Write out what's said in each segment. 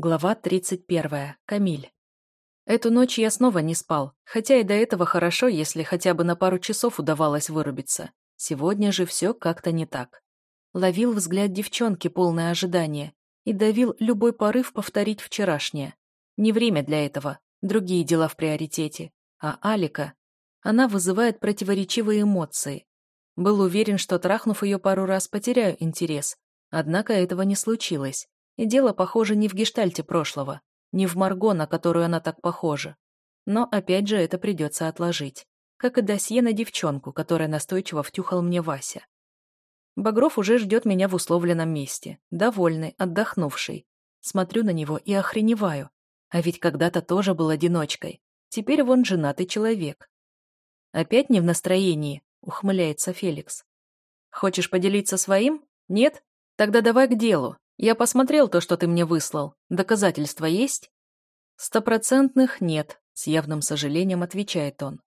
Глава 31. Камиль. Эту ночь я снова не спал, хотя и до этого хорошо, если хотя бы на пару часов удавалось вырубиться. Сегодня же все как-то не так. Ловил взгляд девчонки, полное ожидание, и давил любой порыв повторить вчерашнее. Не время для этого, другие дела в приоритете. А Алика, она вызывает противоречивые эмоции. Был уверен, что трахнув ее пару раз, потеряю интерес. Однако этого не случилось. И дело, похоже, не в гештальте прошлого, не в Марго, на которую она так похожа. Но опять же это придется отложить. Как и досье на девчонку, которая настойчиво втюхал мне Вася. Багров уже ждет меня в условленном месте, довольный, отдохнувший. Смотрю на него и охреневаю. А ведь когда-то тоже был одиночкой. Теперь вон женатый человек. «Опять не в настроении?» — ухмыляется Феликс. «Хочешь поделиться своим? Нет? Тогда давай к делу. Я посмотрел то, что ты мне выслал. Доказательства есть? Стопроцентных нет, с явным сожалением отвечает он.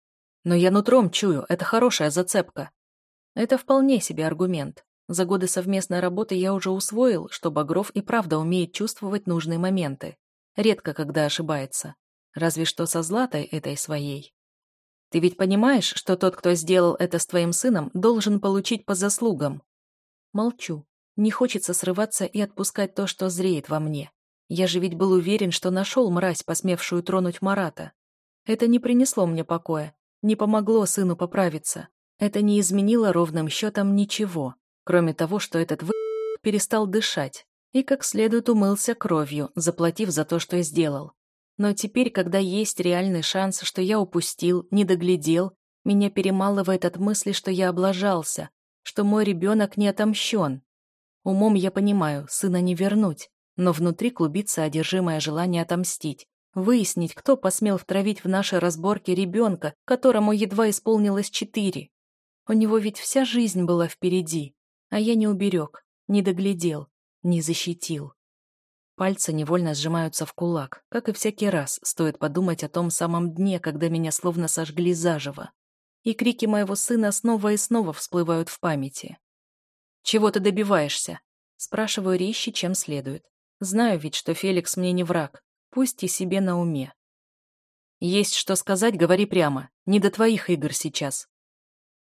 Но я нутром чую, это хорошая зацепка. Это вполне себе аргумент. За годы совместной работы я уже усвоил, что Багров и правда умеет чувствовать нужные моменты. Редко когда ошибается. Разве что со Златой этой своей. Ты ведь понимаешь, что тот, кто сделал это с твоим сыном, должен получить по заслугам? Молчу. Не хочется срываться и отпускать то, что зреет во мне. Я же ведь был уверен, что нашел мразь, посмевшую тронуть Марата. Это не принесло мне покоя, не помогло сыну поправиться. Это не изменило ровным счетом ничего, кроме того, что этот вы перестал дышать и как следует умылся кровью, заплатив за то, что сделал. Но теперь, когда есть реальный шанс, что я упустил, не доглядел, меня перемалывает от мысли, что я облажался, что мой ребенок не отомщен. Умом я понимаю, сына не вернуть, но внутри клубится одержимое желание отомстить, выяснить, кто посмел втравить в наши разборки ребенка, которому едва исполнилось четыре. У него ведь вся жизнь была впереди, а я не уберег, не доглядел, не защитил. Пальцы невольно сжимаются в кулак, как и всякий раз стоит подумать о том самом дне, когда меня словно сожгли заживо. И крики моего сына снова и снова всплывают в памяти. «Чего ты добиваешься?» Спрашиваю резче, чем следует. Знаю ведь, что Феликс мне не враг, пусть и себе на уме. Есть что сказать, говори прямо. Не до твоих игр сейчас.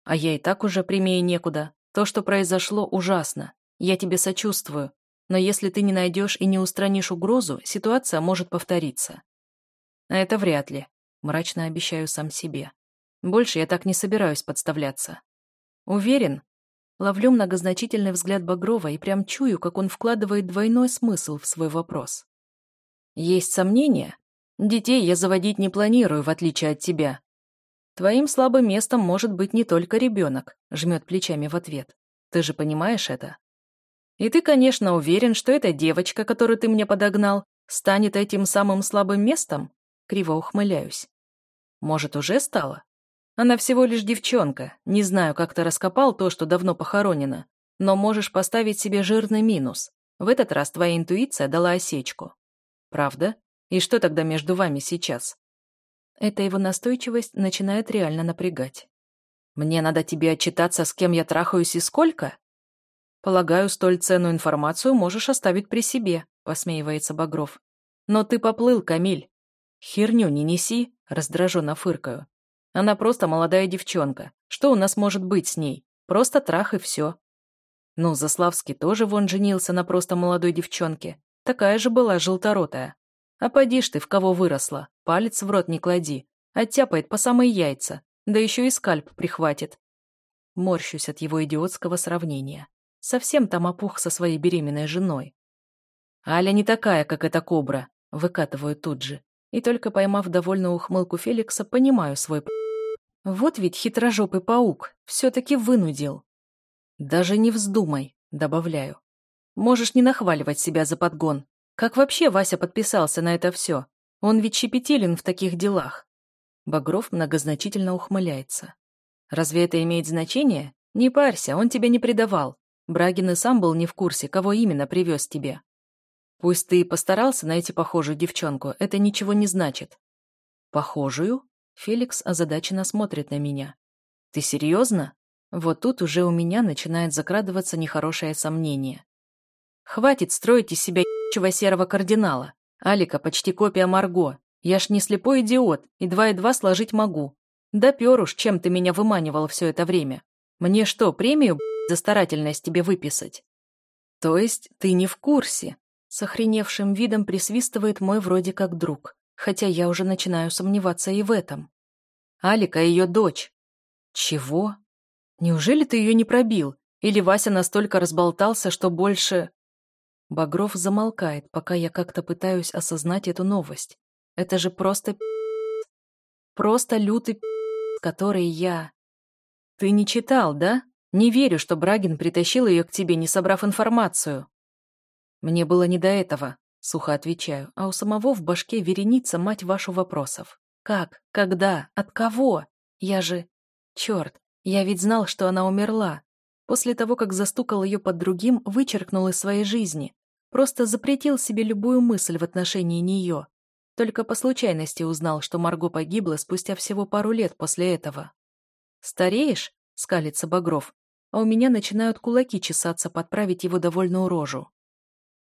А я и так уже прямее некуда. То, что произошло, ужасно. Я тебе сочувствую. Но если ты не найдешь и не устранишь угрозу, ситуация может повториться. А это вряд ли. Мрачно обещаю сам себе. Больше я так не собираюсь подставляться. Уверен, Ловлю многозначительный взгляд Багрова и прям чую, как он вкладывает двойной смысл в свой вопрос. «Есть сомнения? Детей я заводить не планирую, в отличие от тебя. Твоим слабым местом может быть не только ребенок», — жмет плечами в ответ. «Ты же понимаешь это?» «И ты, конечно, уверен, что эта девочка, которую ты мне подогнал, станет этим самым слабым местом?» Криво ухмыляюсь. «Может, уже стала?» Она всего лишь девчонка. Не знаю, как ты раскопал то, что давно похоронено. Но можешь поставить себе жирный минус. В этот раз твоя интуиция дала осечку. Правда? И что тогда между вами сейчас? Эта его настойчивость начинает реально напрягать. Мне надо тебе отчитаться, с кем я трахаюсь и сколько? Полагаю, столь ценную информацию можешь оставить при себе, посмеивается Багров. Но ты поплыл, Камиль. Херню не неси, раздраженно фыркаю. Она просто молодая девчонка. Что у нас может быть с ней? Просто трах и все. Ну, Заславский тоже вон женился на просто молодой девчонке. Такая же была желторотая. А поди ж ты, в кого выросла. Палец в рот не клади. Оттяпает по самые яйца. Да еще и скальп прихватит. Морщусь от его идиотского сравнения. Совсем там опух со своей беременной женой. Аля не такая, как эта кобра. Выкатываю тут же. И только поймав довольную ухмылку Феликса, понимаю свой вот ведь хитрожопый паук все-таки вынудил. Даже не вздумай, добавляю. Можешь не нахваливать себя за подгон. Как вообще Вася подписался на это все? Он ведь щепетилен в таких делах. Багров многозначительно ухмыляется. Разве это имеет значение? Не парься, он тебя не предавал. Брагин и сам был не в курсе, кого именно привез тебе. Пусть ты и постарался найти похожую девчонку, это ничего не значит. Похожую? Феликс озадаченно смотрит на меня. «Ты серьезно?» Вот тут уже у меня начинает закрадываться нехорошее сомнение. «Хватит строить из себя ебучего серого кардинала. Алика почти копия Марго. Я ж не слепой идиот, и два и два сложить могу. Да пёр уж, чем ты меня выманивал все это время. Мне что, премию за старательность тебе выписать? То есть ты не в курсе? С охреневшим видом присвистывает мой вроде как друг, хотя я уже начинаю сомневаться и в этом. Алика ее дочь. Чего? Неужели ты ее не пробил? Или Вася настолько разболтался, что больше... Багров замолкает, пока я как-то пытаюсь осознать эту новость. Это же просто Просто лютый который я... Ты не читал, да? Не верю, что Брагин притащил ее к тебе, не собрав информацию. Мне было не до этого, сухо отвечаю, а у самого в башке вереница мать вашу вопросов. Как? Когда? От кого? Я же... Черт, я ведь знал, что она умерла. После того, как застукал ее под другим, вычеркнул из своей жизни. Просто запретил себе любую мысль в отношении нее. Только по случайности узнал, что Марго погибла спустя всего пару лет после этого. «Стареешь?» — скалится Багров. А у меня начинают кулаки чесаться подправить его довольную рожу.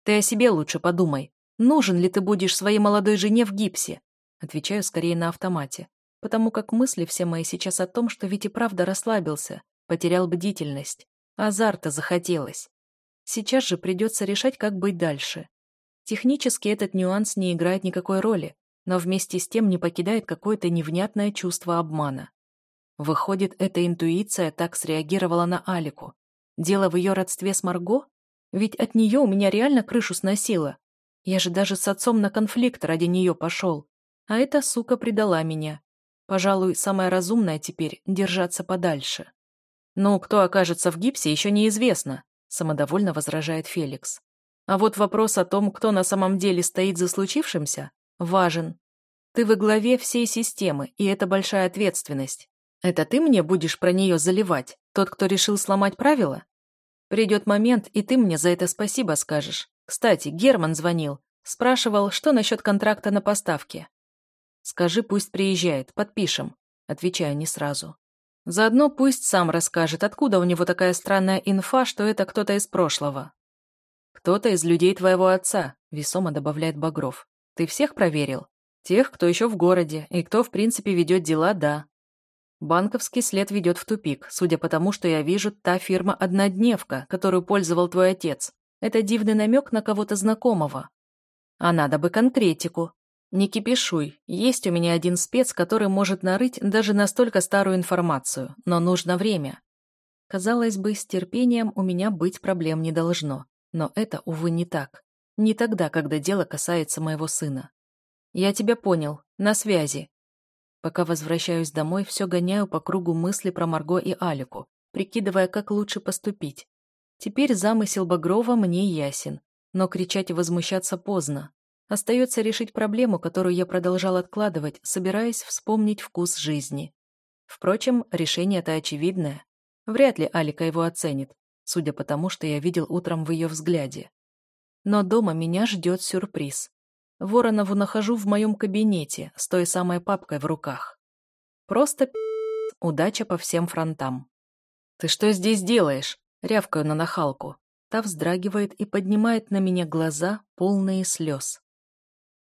«Ты о себе лучше подумай. Нужен ли ты будешь своей молодой жене в гипсе?» Отвечаю скорее на автомате, потому как мысли все мои сейчас о том, что ведь правда расслабился, потерял бдительность. Азарта захотелось. Сейчас же придется решать, как быть дальше. Технически этот нюанс не играет никакой роли, но вместе с тем не покидает какое-то невнятное чувство обмана. Выходит, эта интуиция так среагировала на Алику. Дело в ее родстве с Марго? Ведь от нее у меня реально крышу сносило. Я же даже с отцом на конфликт ради нее пошел. А эта сука предала меня. Пожалуй, самое разумное теперь — держаться подальше. «Ну, кто окажется в гипсе, еще неизвестно», — самодовольно возражает Феликс. А вот вопрос о том, кто на самом деле стоит за случившимся, важен. Ты во главе всей системы, и это большая ответственность. Это ты мне будешь про нее заливать, тот, кто решил сломать правила? Придет момент, и ты мне за это спасибо скажешь. Кстати, Герман звонил. Спрашивал, что насчет контракта на поставки. Скажи, пусть приезжает, подпишем. Отвечаю не сразу. Заодно пусть сам расскажет, откуда у него такая странная инфа, что это кто-то из прошлого. «Кто-то из людей твоего отца», — весомо добавляет Багров. «Ты всех проверил? Тех, кто еще в городе, и кто, в принципе, ведет дела, да». Банковский след ведет в тупик, судя по тому, что я вижу, та фирма-однодневка, которую пользовал твой отец. Это дивный намек на кого-то знакомого. А надо бы конкретику. Не кипишуй, есть у меня один спец, который может нарыть даже настолько старую информацию, но нужно время. Казалось бы, с терпением у меня быть проблем не должно. Но это, увы, не так. Не тогда, когда дело касается моего сына. Я тебя понял. На связи. Пока возвращаюсь домой, все гоняю по кругу мысли про Марго и Алику, прикидывая, как лучше поступить. Теперь замысел Багрова мне ясен, но кричать и возмущаться поздно. Остается решить проблему, которую я продолжал откладывать, собираясь вспомнить вкус жизни. Впрочем, решение-то очевидное. Вряд ли Алика его оценит судя по тому, что я видел утром в ее взгляде. Но дома меня ждет сюрприз. Воронову нахожу в моем кабинете с той самой папкой в руках. Просто удача по всем фронтам. «Ты что здесь делаешь?» — рявкаю на нахалку. Та вздрагивает и поднимает на меня глаза, полные слез.